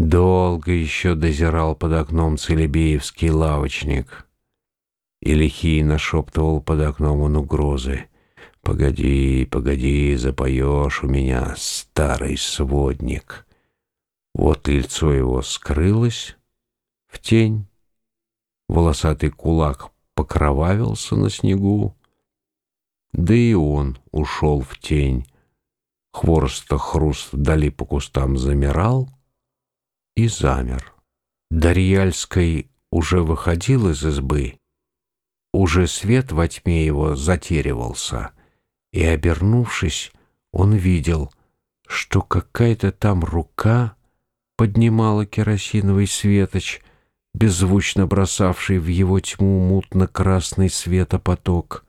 Долго еще дозирал под окном целебеевский лавочник. И лихий нашептывал под окном он угрозы. «Погоди, погоди, запоешь у меня, старый сводник». Вот лицо его скрылось в тень, волосатый кулак покровавился на снегу, да и он ушел в тень. Хвороста хруст вдали по кустам замирал и замер. Дарьяльской уже выходил из избы, уже свет во тьме его затеривался, и, обернувшись, он видел, что какая-то там рука поднимала керосиновый светоч, беззвучно бросавший в его тьму мутно-красный светопоток,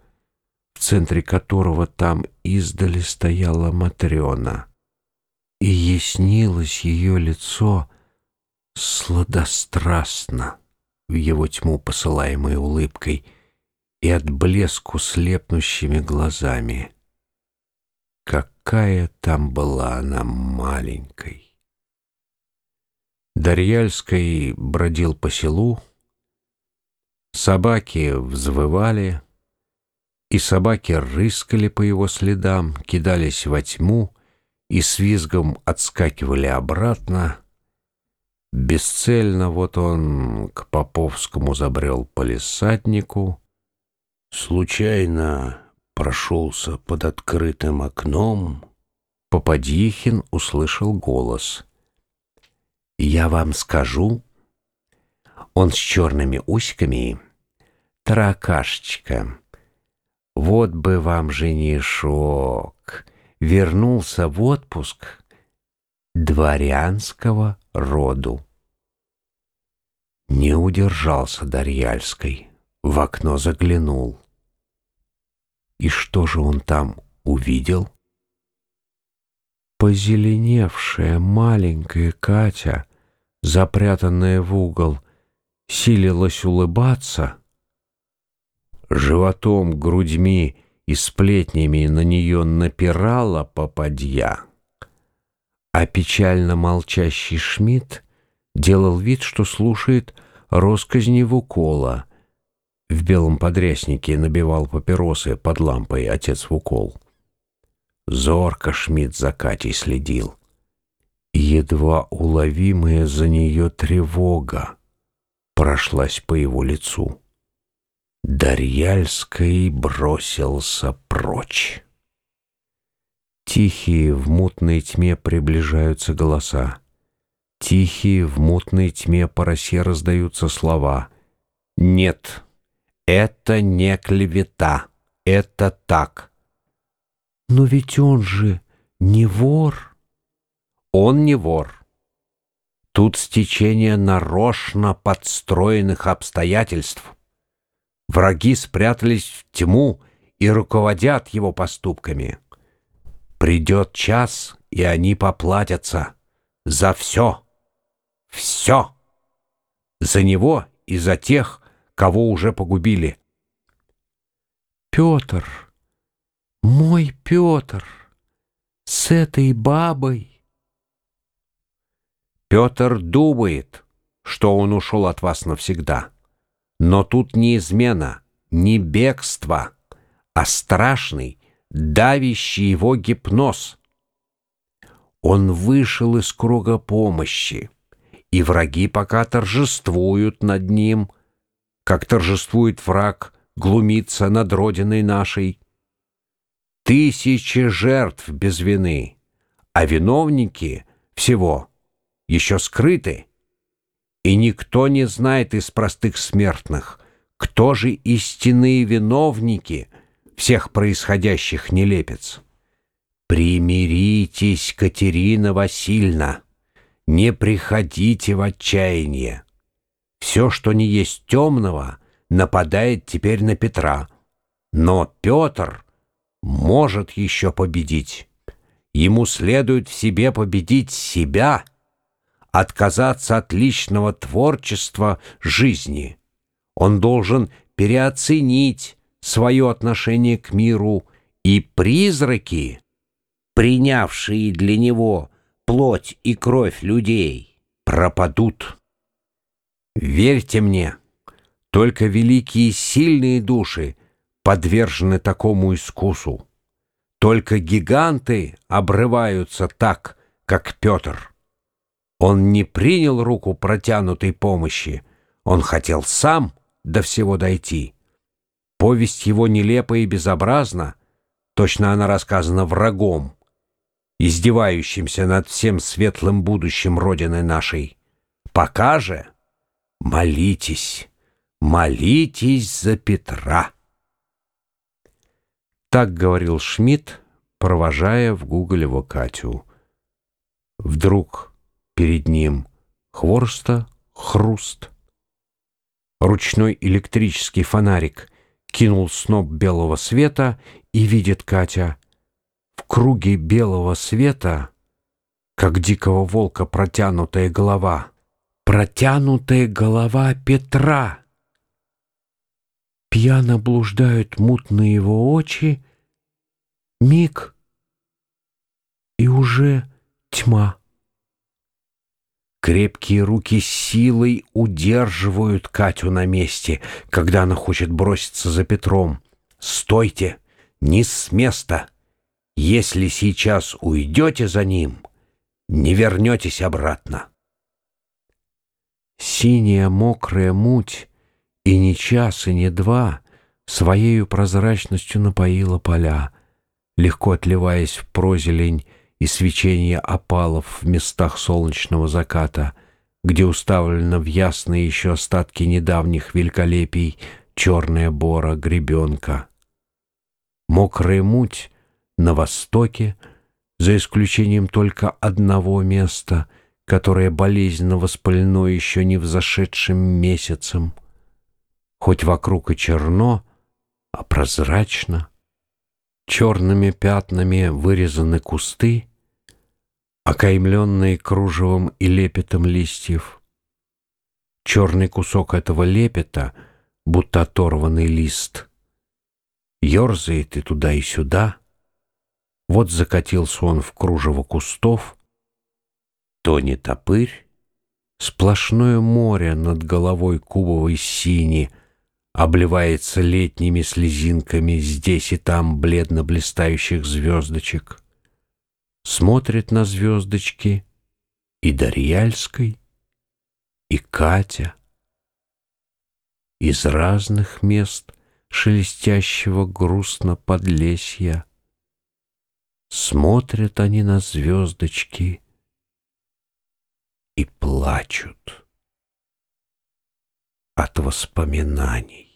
в центре которого там издали стояла Матрена. И яснилось ее лицо сладострастно в его тьму посылаемой улыбкой и от блеску слепнущими глазами. Какая там была она маленькой! Дарьяльский бродил по селу, собаки взвывали, и собаки рыскали по его следам, кидались во тьму и с визгом отскакивали обратно. Бесцельно вот он к Поповскому забрел по лесатнику, случайно прошелся под открытым окном. Попадихин услышал голос — я вам скажу, он с черными усиками, таракашечка. Вот бы вам женишок, вернулся в отпуск дворянского роду. Не удержался Дарьяльской, в окно заглянул. И что же он там увидел? Позеленевшая маленькая Катя — запрятанная в угол, силилась улыбаться, животом, грудьми и сплетнями на нее напирала попадья, а печально молчащий Шмидт делал вид, что слушает росказни Вукола. В белом подряснике набивал папиросы под лампой отец Вукол. Зорко Шмидт за Катей следил едва уловимая за нее тревога прошлась по его лицу. Дарьяльский бросился прочь. Тихие в мутной тьме приближаются голоса. Тихие в мутной тьме по росе раздаются слова. «Нет, это не клевета, это так». «Но ведь он же не вор». Он не вор. Тут стечение нарочно подстроенных обстоятельств. Враги спрятались в тьму и руководят его поступками. Придет час, и они поплатятся за все. Все. За него и за тех, кого уже погубили. Петр, мой Петр, с этой бабой Петр думает, что он ушел от вас навсегда. Но тут не измена, не бегство, а страшный, давящий его гипноз. Он вышел из круга помощи, и враги пока торжествуют над ним, как торжествует враг, глумится над родиной нашей. Тысячи жертв без вины, а виновники всего — еще скрыты, и никто не знает из простых смертных, кто же истинные виновники всех происходящих нелепец. Примиритесь, Катерина Васильевна, не приходите в отчаяние. Все, что не есть темного, нападает теперь на Петра. Но Петр может еще победить. Ему следует в себе победить себя — отказаться от личного творчества жизни. Он должен переоценить свое отношение к миру, и призраки, принявшие для него плоть и кровь людей, пропадут. Верьте мне, только великие сильные души подвержены такому искусу. Только гиганты обрываются так, как Петр. Он не принял руку протянутой помощи, он хотел сам до всего дойти. Повесть его нелепа и безобразна, точно она рассказана врагом, издевающимся над всем светлым будущим Родины нашей. Пока же молитесь, молитесь за Петра. Так говорил Шмидт, провожая в Гуголева Катю. Вдруг перед ним хворста, хруст. Ручной электрический фонарик кинул сноп белого света, и видит Катя. В круге белого света, как дикого волка протянутая голова, протянутая голова Петра. Пьяно блуждают мутные его очи, миг, и уже тьма. Крепкие руки силой удерживают Катю на месте, когда она хочет броситься за Петром. «Стойте! Не с места! Если сейчас уйдете за ним, не вернетесь обратно!» Синяя мокрая муть и ни час, и ни два своею прозрачностью напоила поля, легко отливаясь в прозелень и свечение опалов в местах солнечного заката, где уставлена в ясные еще остатки недавних великолепий черная бора гребенка. Мокрая муть на востоке, за исключением только одного места, которое болезненно воспалено еще не взошедшим месяцем — хоть вокруг и черно, а прозрачно. Черными пятнами вырезаны кусты, окаймленные кружевом и лепетом листьев. Черный кусок этого лепета, будто оторванный лист, ерзает и туда, и сюда. Вот закатился он в кружево кустов, то не топырь, сплошное море над головой кубовой сини — обливается летними слезинками здесь и там бледно-блистающих звездочек. Смотрит на звездочки и Дарьяльской, и Катя. Из разных мест шелестящего грустно подлесья Смотрят они на звездочки и плачут от воспоминаний.